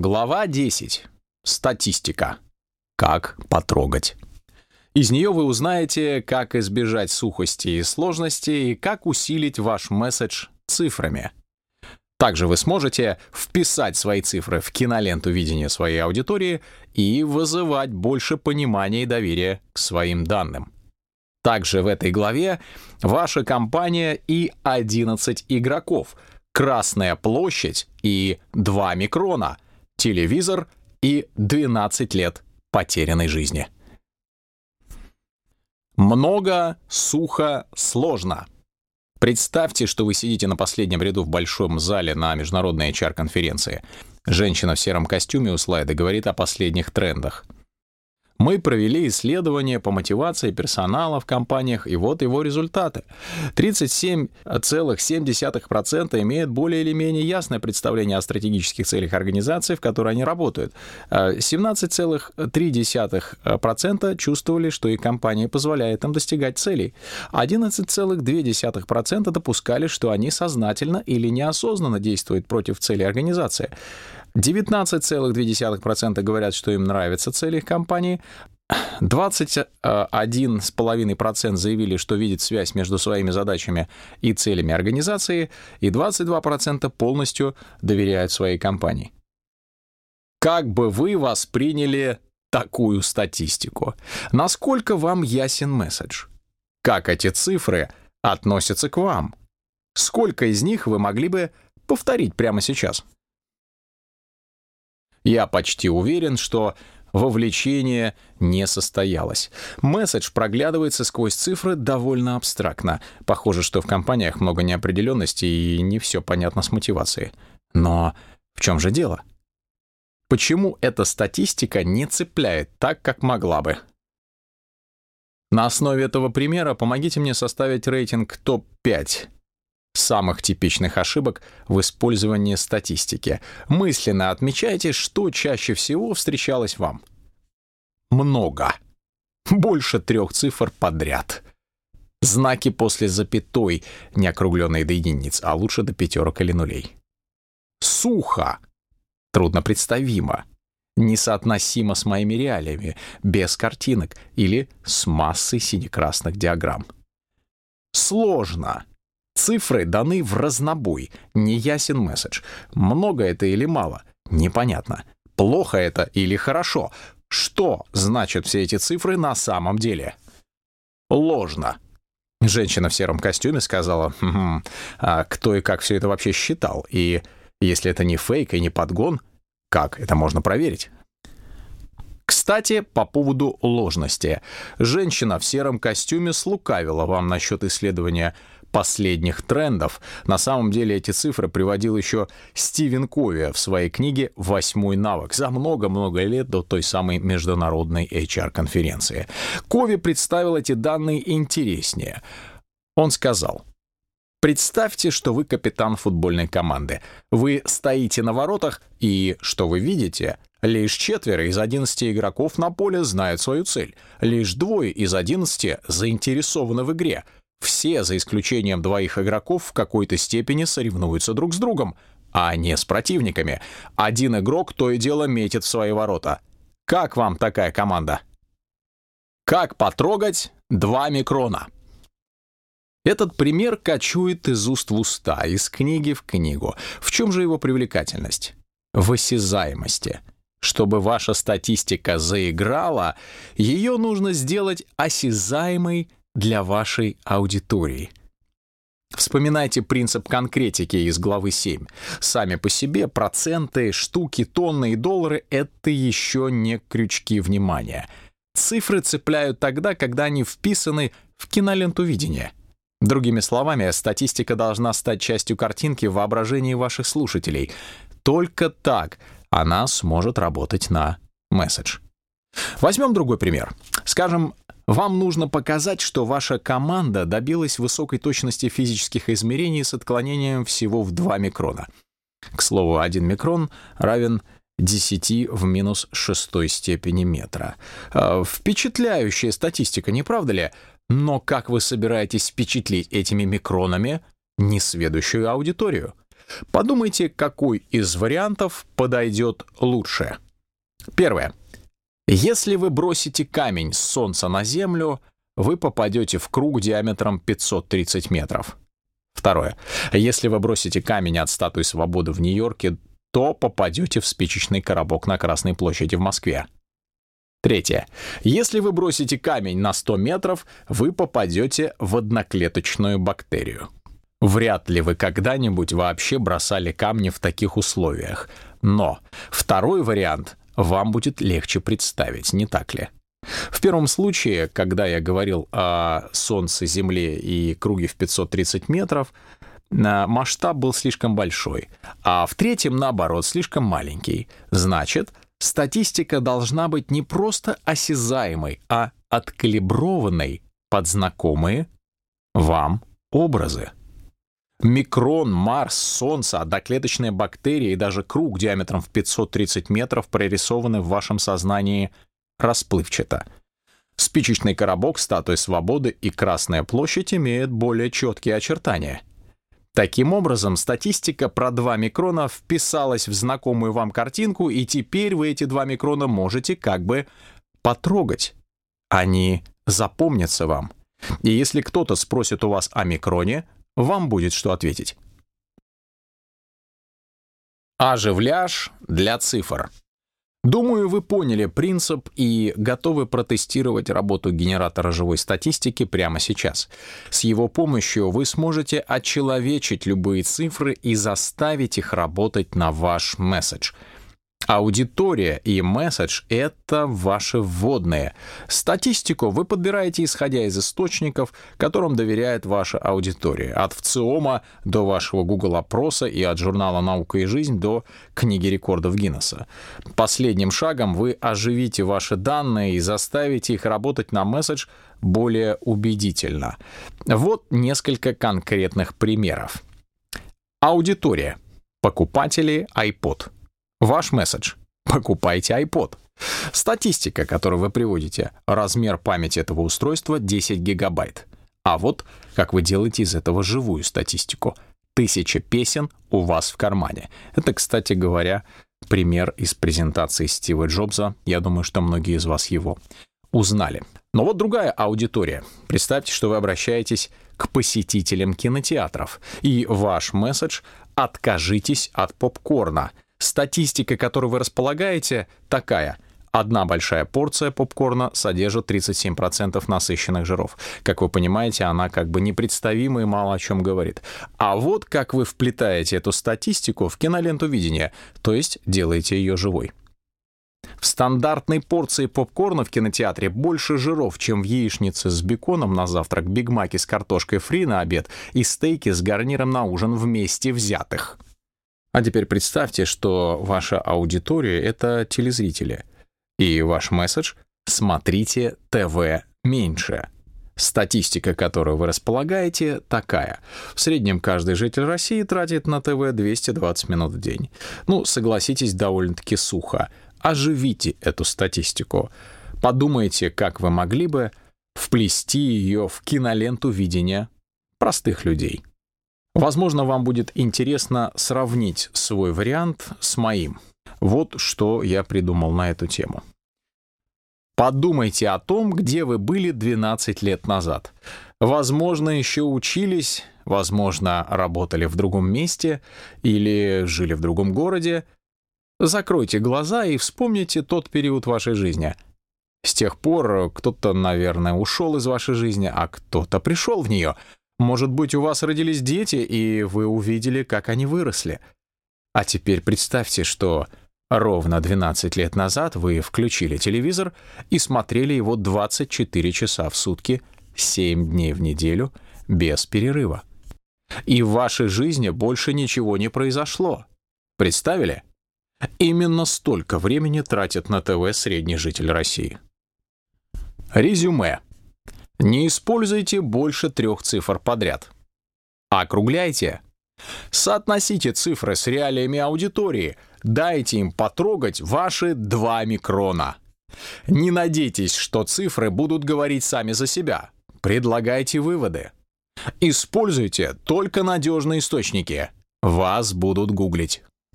Глава 10. Статистика. Как потрогать. Из нее вы узнаете, как избежать сухости и сложности и как усилить ваш месседж цифрами. Также вы сможете вписать свои цифры в киноленту видения своей аудитории и вызывать больше понимания и доверия к своим данным. Также в этой главе ваша компания и 11 игроков, Красная площадь и 2 микрона, телевизор и 12 лет потерянной жизни. Много, сухо, сложно. Представьте, что вы сидите на последнем ряду в большом зале на международной HR-конференции. Женщина в сером костюме у слайда говорит о последних трендах — мы провели исследование по мотивации персонала в компаниях, и вот его результаты. 37,7% имеют более или менее ясное представление о стратегических целях организации, в которой они работают. 17,3% чувствовали, что их компания позволяет им достигать целей. 11,2% допускали, что они сознательно или неосознанно действуют против целей организации. 19,2% говорят, что им нравятся цели их компании. 21,5% заявили, что видят связь между своими задачами и целями организации, и 22% полностью доверяют своей компании. Как бы вы восприняли такую статистику? Насколько вам ясен месседж? Как эти цифры относятся к вам? Сколько из них вы могли бы повторить прямо сейчас? Я почти уверен, что вовлечение не состоялось. Месседж проглядывается сквозь цифры довольно абстрактно. Похоже, что в компаниях много неопределенности и не все понятно с мотивацией. Но в чем же дело? Почему эта статистика не цепляет так, как могла бы? На основе этого примера помогите мне составить рейтинг топ-5 самых типичных ошибок в использовании статистики. Мысленно отмечайте, что чаще всего встречалось вам. Много. Больше трех цифр подряд. Знаки после запятой, не округленные до единиц, а лучше до пятерок или нулей. Сухо. Трудно представимо. Несоотносимо с моими реалиями, без картинок или с массой синекрасных диаграмм. Сложно. Цифры даны в разнобой, неясен месседж. Много это или мало? Непонятно. Плохо это или хорошо? Что значат все эти цифры на самом деле? Ложно. Женщина в сером костюме сказала, хм, а кто и как все это вообще считал? И если это не фейк и не подгон, как это можно проверить? Кстати, по поводу ложности. Женщина в сером костюме слукавила вам насчет исследования последних трендов. На самом деле эти цифры приводил еще Стивен Кови в своей книге «Восьмой навык» за много-много лет до той самой международной HR-конференции. Кови представил эти данные интереснее. Он сказал, Представьте, что вы капитан футбольной команды. Вы стоите на воротах, и что вы видите? Лишь четверо из 11 игроков на поле знают свою цель. Лишь двое из 11 заинтересованы в игре — все, за исключением двоих игроков, в какой-то степени соревнуются друг с другом, а не с противниками. Один игрок то и дело метит в свои ворота. Как вам такая команда? Как потрогать два микрона? Этот пример кочует из уст в уста, из книги в книгу. В чем же его привлекательность? В осязаемости. Чтобы ваша статистика заиграла, ее нужно сделать осязаемой для вашей аудитории. Вспоминайте принцип конкретики из главы 7. Сами по себе проценты, штуки, тонны и доллары — это еще не крючки внимания. Цифры цепляют тогда, когда они вписаны в киноленту видения. Другими словами, статистика должна стать частью картинки в воображении ваших слушателей. Только так она сможет работать на месседж. Возьмем другой пример. Скажем, вам нужно показать, что ваша команда добилась высокой точности физических измерений с отклонением всего в 2 микрона. К слову, 1 микрон равен 10 в минус шестой степени метра. А, впечатляющая статистика, не правда ли? Но как вы собираетесь впечатлить этими микронами несведущую аудиторию? Подумайте, какой из вариантов подойдет лучше. Первое. Если вы бросите камень с Солнца на Землю, вы попадете в круг диаметром 530 метров. Второе. Если вы бросите камень от статуи свободы в Нью-Йорке, то попадете в спичечный коробок на Красной площади в Москве. Третье. Если вы бросите камень на 100 метров, вы попадете в одноклеточную бактерию. Вряд ли вы когда-нибудь вообще бросали камни в таких условиях. Но второй вариант вам будет легче представить, не так ли? В первом случае, когда я говорил о Солнце, Земле и круге в 530 метров, масштаб был слишком большой, а в третьем, наоборот, слишком маленький. Значит, статистика должна быть не просто осязаемой, а откалиброванной под знакомые вам образы. Микрон, Марс, Солнце, одноклеточные бактерии и даже круг диаметром в 530 метров прорисованы в вашем сознании расплывчато. Спичечный коробок, статуя свободы и Красная площадь имеют более четкие очертания. Таким образом, статистика про 2 микрона вписалась в знакомую вам картинку, и теперь вы эти 2 микрона можете как бы потрогать. Они запомнятся вам. И если кто-то спросит у вас о микроне, вам будет что ответить. Оживляж для цифр. Думаю, вы поняли принцип и готовы протестировать работу генератора живой статистики прямо сейчас. С его помощью вы сможете отчеловечить любые цифры и заставить их работать на ваш месседж — Аудитория и месседж — это ваши вводные. Статистику вы подбираете исходя из источников, которым доверяет ваша аудитория. От ВЦИОМа до вашего Google-опроса и от журнала «Наука и жизнь» до книги рекордов Гиннесса. Последним шагом вы оживите ваши данные и заставите их работать на месседж более убедительно. Вот несколько конкретных примеров. Аудитория. Покупатели iPod. Ваш месседж. Покупайте iPod. Статистика, которую вы приводите. Размер памяти этого устройства 10 гигабайт. А вот как вы делаете из этого живую статистику. Тысяча песен у вас в кармане. Это, кстати говоря, пример из презентации Стива Джобса. Я думаю, что многие из вас его узнали. Но вот другая аудитория. Представьте, что вы обращаетесь к посетителям кинотеатров, и ваш месседж «откажитесь от попкорна», Статистика, которой вы располагаете, такая. Одна большая порция попкорна содержит 37% насыщенных жиров. Как вы понимаете, она как бы непредставима и мало о чем говорит. А вот как вы вплетаете эту статистику в киноленту видения, то есть делаете ее живой. В стандартной порции попкорна в кинотеатре больше жиров, чем в яичнице с беконом на завтрак, бигмаки с картошкой фри на обед и стейки с гарниром на ужин вместе взятых. А теперь представьте, что ваша аудитория — это телезрители. И ваш месседж — смотрите ТВ меньше. Статистика, которую вы располагаете, такая. В среднем каждый житель России тратит на ТВ 220 минут в день. Ну, согласитесь, довольно-таки сухо. Оживите эту статистику. Подумайте, как вы могли бы вплести ее в киноленту видения простых людей. Возможно, вам будет интересно сравнить свой вариант с моим. Вот что я придумал на эту тему. Подумайте о том, где вы были 12 лет назад. Возможно, еще учились, возможно, работали в другом месте или жили в другом городе. Закройте глаза и вспомните тот период вашей жизни. С тех пор кто-то, наверное, ушел из вашей жизни, а кто-то пришел в нее — может быть, у вас родились дети, и вы увидели, как они выросли. А теперь представьте, что ровно 12 лет назад вы включили телевизор и смотрели его 24 часа в сутки, 7 дней в неделю, без перерыва. И в вашей жизни больше ничего не произошло. Представили? Именно столько времени тратит на ТВ средний житель России. Резюме. Не используйте больше трех цифр подряд. Округляйте. Соотносите цифры с реалиями аудитории. Дайте им потрогать ваши 2 микрона. Не надейтесь, что цифры будут говорить сами за себя. Предлагайте выводы. Используйте только надежные источники. Вас будут гуглить.